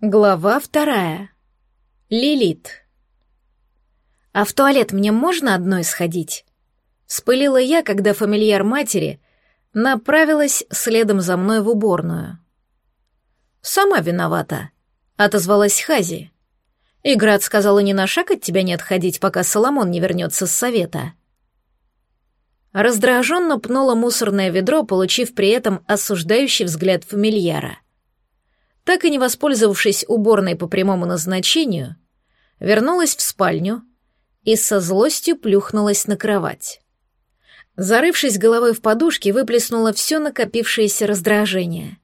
Глава вторая. Лилит. «А в туалет мне можно одной сходить?» Вспылила я, когда фамильяр матери направилась следом за мной в уборную. «Сама виновата», — отозвалась Хази. «Играт сказала ни на шаг от тебя не отходить, пока Соломон не вернется с совета». Раздраженно пнула мусорное ведро, получив при этом осуждающий взгляд фамильяра — так и не воспользовавшись уборной по прямому назначению, вернулась в спальню и со злостью плюхнулась на кровать. Зарывшись головой в подушки, выплеснула все накопившееся раздражение.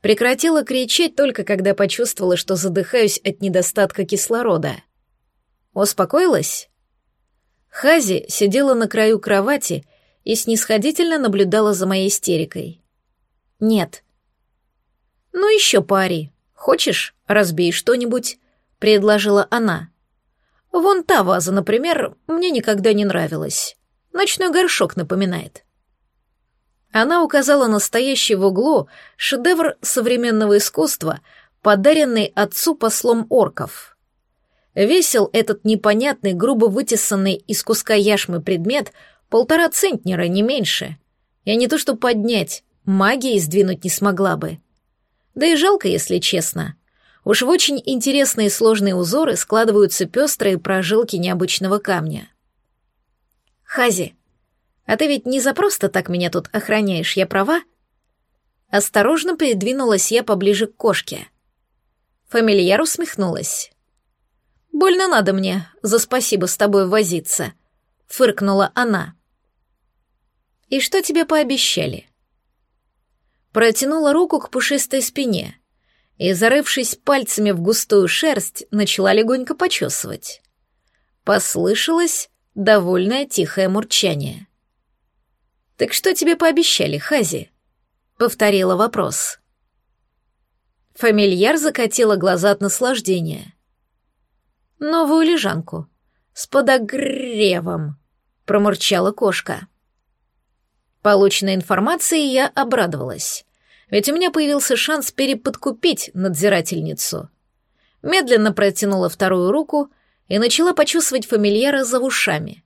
Прекратила кричать только когда почувствовала, что задыхаюсь от недостатка кислорода. Успокоилась? Хази сидела на краю кровати и снисходительно наблюдала за моей истерикой. «Нет», «Ну еще пари. Хочешь, разбей что-нибудь?» — предложила она. «Вон та ваза, например, мне никогда не нравилась. Ночной горшок напоминает». Она указала на стоящий в углу шедевр современного искусства, подаренный отцу послом орков. Весил этот непонятный, грубо вытесанный из куска яшмы предмет полтора центнера, не меньше. Я не то что поднять, магией сдвинуть не смогла бы. Да и жалко, если честно. Уж в очень интересные сложные узоры складываются пестрые прожилки необычного камня. Хази, а ты ведь не за просто так меня тут охраняешь, я права? Осторожно придвинулась я поближе к кошке. Фамильяр усмехнулась. «Больно надо мне за спасибо с тобой возиться», — фыркнула она. «И что тебе пообещали?» Протянула руку к пушистой спине и, зарывшись пальцами в густую шерсть, начала легонько почесывать. Послышалось довольное тихое мурчание. «Так что тебе пообещали, Хази?» — повторила вопрос. Фамильяр закатила глаза от наслаждения. «Новую лежанку. С подогревом», — промурчала кошка. Полученной информацией я обрадовалась, ведь у меня появился шанс переподкупить надзирательницу. Медленно протянула вторую руку и начала почувствовать фамильяра за ушами.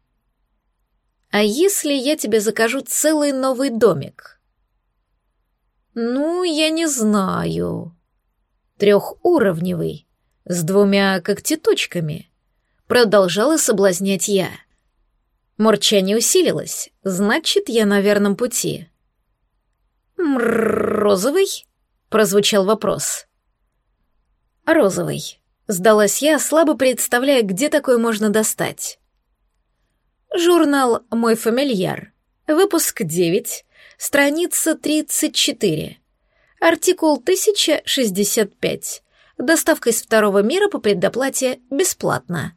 «А если я тебе закажу целый новый домик?» «Ну, я не знаю. Трехуровневый, с двумя когтеточками», — продолжала соблазнять я. Мурчание усилилось, значит, я на верном пути. «Розовый?» — прозвучал вопрос. «Розовый», — сдалась я, слабо представляя, где такое можно достать. Журнал «Мой фамильяр», выпуск 9, страница 34, артикул 1065, доставка из второго мира по предоплате бесплатно.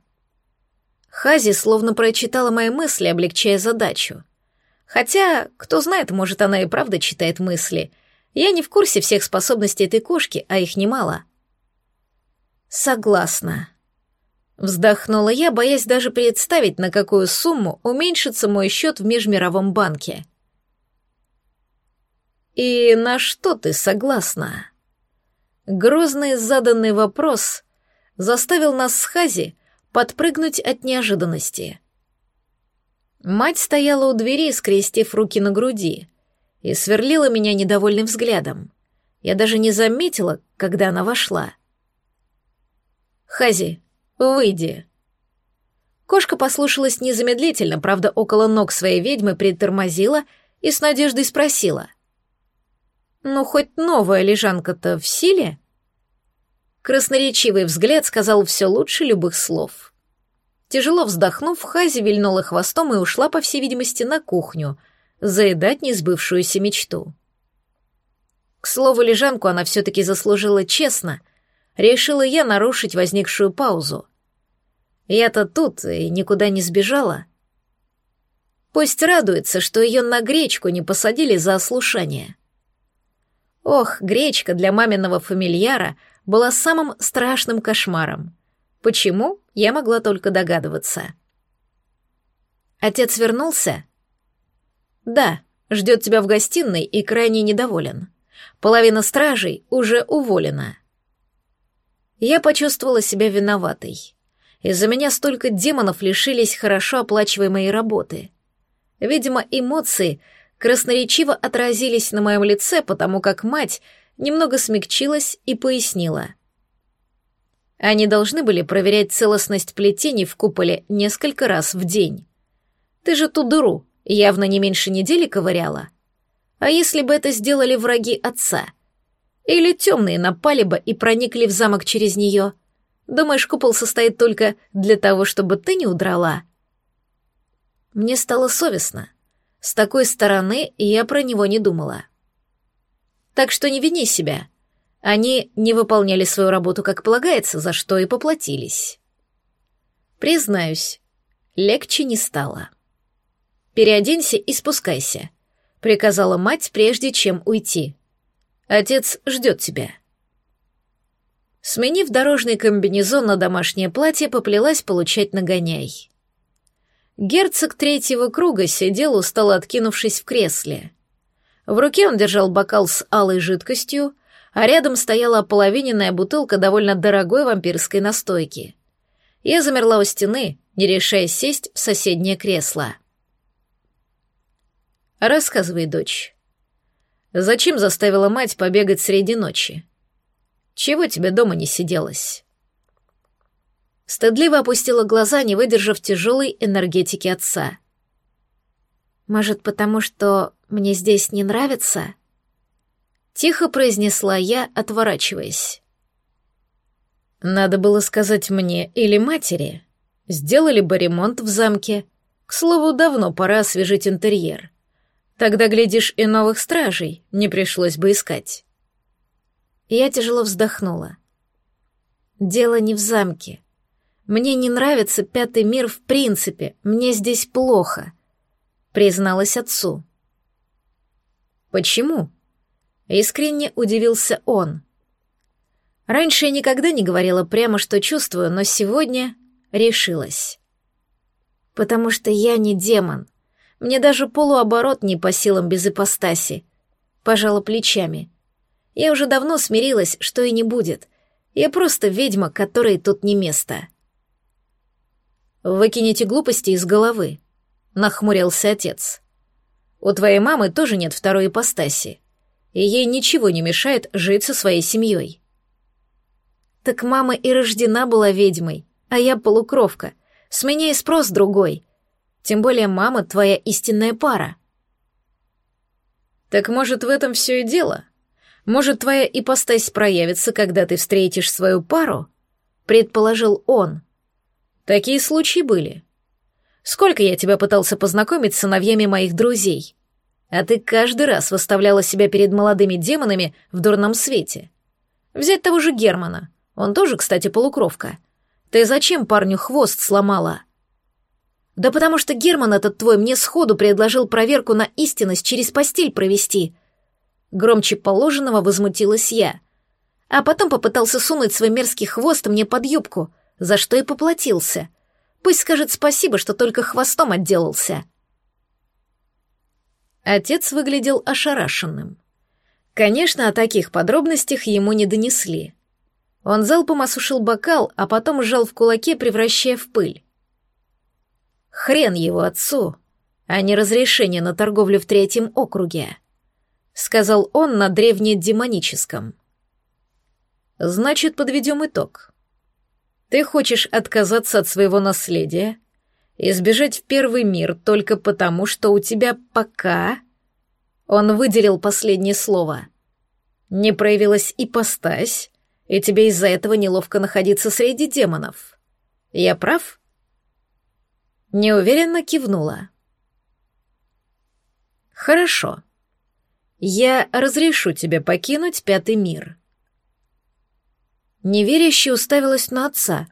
Хази словно прочитала мои мысли, облегчая задачу. Хотя, кто знает, может, она и правда читает мысли. Я не в курсе всех способностей этой кошки, а их немало. Согласна. Вздохнула я, боясь даже представить, на какую сумму уменьшится мой счет в Межмировом банке. «И на что ты согласна?» Грозный заданный вопрос заставил нас с Хази подпрыгнуть от неожиданности. Мать стояла у двери, скрестив руки на груди, и сверлила меня недовольным взглядом. Я даже не заметила, когда она вошла. «Хази, выйди!» Кошка послушалась незамедлительно, правда, около ног своей ведьмы притормозила и с надеждой спросила. «Ну, хоть новая лежанка-то в силе?» Красноречивый взгляд сказал все лучше любых слов. Тяжело вздохнув, Хази вильнула хвостом и ушла, по всей видимости, на кухню, заедать несбывшуюся мечту. К слову, лежанку она все-таки заслужила честно. Решила я нарушить возникшую паузу. Я-то тут и никуда не сбежала. Пусть радуется, что ее на гречку не посадили за ослушание. Ох, гречка для маминого фамильяра — была самым страшным кошмаром. Почему, я могла только догадываться. Отец вернулся? Да, ждет тебя в гостиной и крайне недоволен. Половина стражей уже уволена. Я почувствовала себя виноватой. Из-за меня столько демонов лишились хорошо оплачиваемой работы. Видимо, эмоции красноречиво отразились на моем лице, потому как мать немного смягчилась и пояснила. Они должны были проверять целостность плетений в куполе несколько раз в день. Ты же ту дыру явно не меньше недели ковыряла. А если бы это сделали враги отца? Или темные напали бы и проникли в замок через нее? Думаешь, купол состоит только для того, чтобы ты не удрала? Мне стало совестно. С такой стороны я про него не думала. Так что не вини себя. Они не выполняли свою работу как полагается, за что и поплатились. Признаюсь, легче не стало. «Переоденься и спускайся», — приказала мать, прежде чем уйти. «Отец ждет тебя». Сменив дорожный комбинезон на домашнее платье, поплелась получать нагоняй. Герцог третьего круга сидел, устало откинувшись в кресле. В руке он держал бокал с алой жидкостью, а рядом стояла ополовиненная бутылка довольно дорогой вампирской настойки. Я замерла у стены, не решая сесть в соседнее кресло. «Рассказывай, дочь. Зачем заставила мать побегать среди ночи? Чего тебе дома не сиделось?» Стыдливо опустила глаза, не выдержав тяжелой энергетики отца. «Может, потому что мне здесь не нравится?» Тихо произнесла я, отворачиваясь. Надо было сказать мне или матери. Сделали бы ремонт в замке. К слову, давно пора освежить интерьер. Тогда, глядишь, и новых стражей не пришлось бы искать. Я тяжело вздохнула. Дело не в замке. Мне не нравится пятый мир в принципе, мне здесь плохо, призналась отцу. Почему? Искренне удивился он. Раньше я никогда не говорила прямо, что чувствую, но сегодня решилась. Потому что я не демон. Мне даже полуоборот не по силам без ипостаси. Пожала плечами. Я уже давно смирилась, что и не будет. Я просто ведьма, которой тут не место. «Выкинете глупости из головы», — нахмурился отец. «У твоей мамы тоже нет второй ипостаси, и ей ничего не мешает жить со своей семьей». «Так мама и рождена была ведьмой, а я полукровка. С меня и спрос другой. Тем более мама твоя истинная пара». «Так может, в этом все и дело? Может, твоя ипостась проявится, когда ты встретишь свою пару?» — предположил он. Такие случаи были. Сколько я тебя пытался познакомить с сыновьями моих друзей, а ты каждый раз выставляла себя перед молодыми демонами в дурном свете. Взять того же Германа, он тоже, кстати, полукровка. Ты зачем парню хвост сломала? Да потому что Герман этот твой мне сходу предложил проверку на истинность через постель провести. Громче положенного возмутилась я. А потом попытался сунуть свой мерзкий хвост мне под юбку — за что и поплатился. Пусть скажет спасибо, что только хвостом отделался. Отец выглядел ошарашенным. Конечно, о таких подробностях ему не донесли. Он залпом осушил бокал, а потом сжал в кулаке, превращая в пыль. Хрен его отцу, а не разрешение на торговлю в третьем округе, сказал он на древнедемоническом. Значит, подведем итог. Ты хочешь отказаться от своего наследия и сбежать в первый мир только потому, что у тебя пока...» Он выделил последнее слово. «Не проявилась ипостась, и тебе из-за этого неловко находиться среди демонов. Я прав?» Неуверенно кивнула. «Хорошо. Я разрешу тебе покинуть пятый мир. Неверяще уставилась на отца.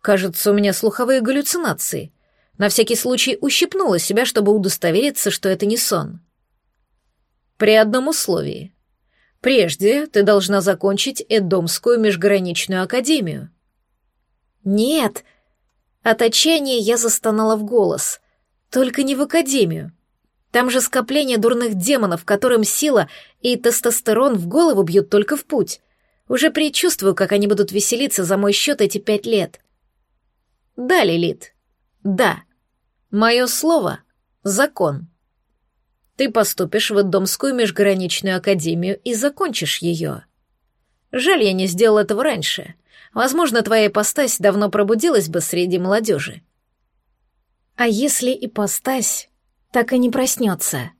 Кажется, у меня слуховые галлюцинации. На всякий случай ущипнула себя, чтобы удостовериться, что это не сон. При одном условии. Прежде ты должна закончить Эдомскую межграничную академию. Нет. От отчаяния я застонала в голос. Только не в академию. Там же скопление дурных демонов, которым сила и тестостерон в голову бьют только в путь. Уже предчувствую, как они будут веселиться за мой счет эти пять лет. Да, Лилит. Да. Мое слово — закон. Ты поступишь в Домскую межграничную академию и закончишь ее. Жаль, я не сделал этого раньше. Возможно, твоя ипостась давно пробудилась бы среди молодежи. А если ипостась так и не проснется?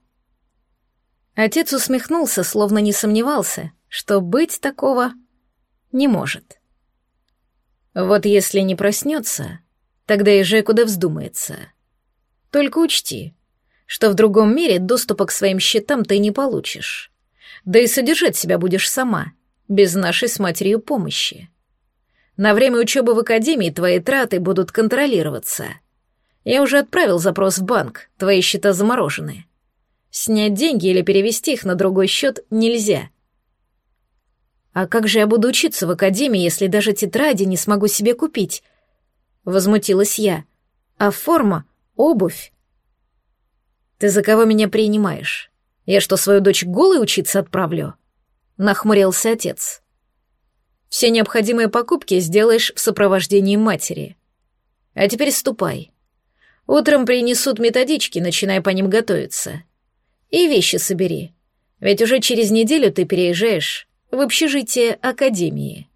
Отец усмехнулся, словно не сомневался, что быть такого не может. Вот если не проснется, тогда езжай куда вздумается. Только учти, что в другом мире доступа к своим счетам ты не получишь. Да и содержать себя будешь сама, без нашей с матерью помощи. На время учебы в академии твои траты будут контролироваться. Я уже отправил запрос в банк, твои счета заморожены. Снять деньги или перевести их на другой счет нельзя. А как же я буду учиться в академии, если даже тетради не смогу себе купить? Возмутилась я. А форма, обувь? Ты за кого меня принимаешь? Я что, свою дочь голой учиться отправлю? Нахмурился отец. Все необходимые покупки сделаешь в сопровождении матери. А теперь ступай. Утром принесут методички, начинай по ним готовиться. И вещи собери. Ведь уже через неделю ты переезжаешь в общежитие Академии.